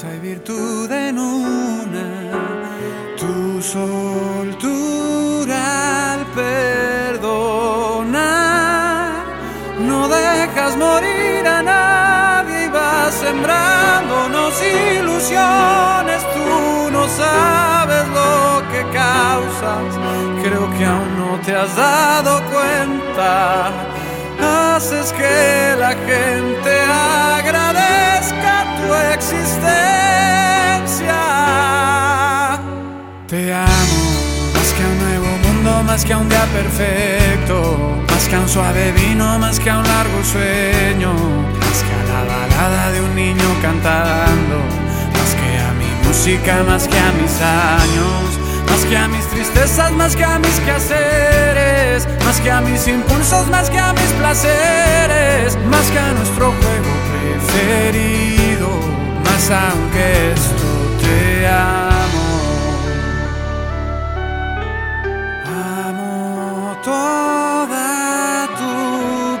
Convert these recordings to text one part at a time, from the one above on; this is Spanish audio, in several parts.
fuerza y virtud en una, tu soltura al perdonar, no dejas morir a nadie y vas sembrándonos ilusiones, tú no sabes lo que causas, creo que aún no te has dado cuenta, haces que la gente agradezca existencia. Te amo más que a un nuevo mundo, más que a un día perfecto, más que a un suave vino, más que a un largo sueño, más que a la balada de un niño cantando, más que a mi música, más que a mis años, más que a mis tristezas, más que a mis quehaceres, más que a mis impulsos, más que a mis placeres, más que a nuestro juego preferido, más aunque esto te amo. Amo toda tu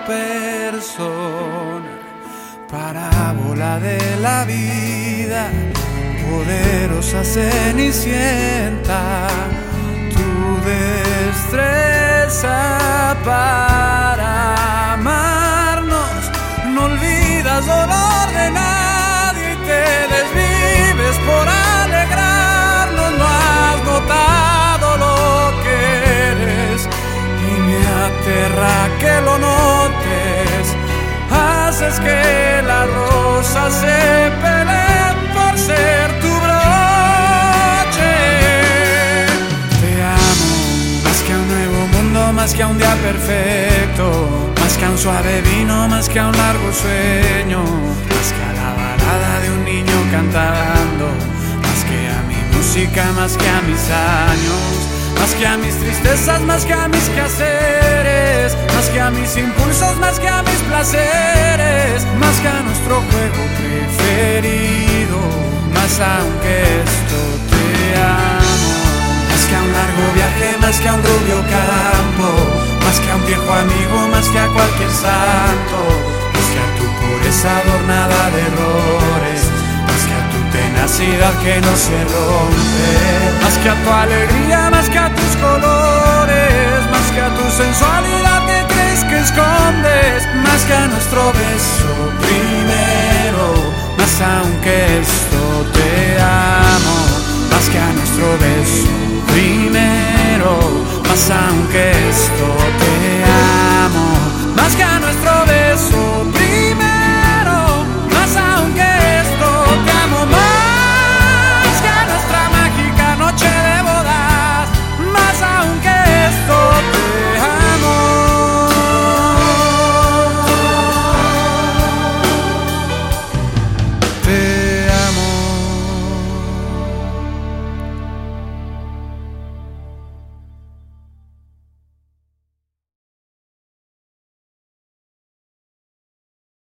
persona, parábola de la vida, poderosa cenicienta, tu destreza para Haces que las rosas se peleen por ser tu broche. Te amo más que a un nuevo mundo, más que a un día perfecto, más que a un suave vino, más que a un largo sueño, más que a la balada de un niño cantando, más que a mi música, más que a mis años. Más que a mis tristezas, más que a mis quehaceres, más que a mis impulsos, más que a mis placeres, más que a nuestro juego preferido, más aunque esto te amo, más que a un largo viaje, más que a un rubio campo, más que a un viejo amigo, más que a cualquier santo, más que a tu pureza adornada de errores, más que a tu tenacidad que no se rompe, más que a tu alegría, más que a tus colores, más que a tu sensualidad que crees que escondes, más que a nuestro beso primero, más aunque esto te amo, más que a nuestro beso primero, más aunque esto te amo, más que a nuestro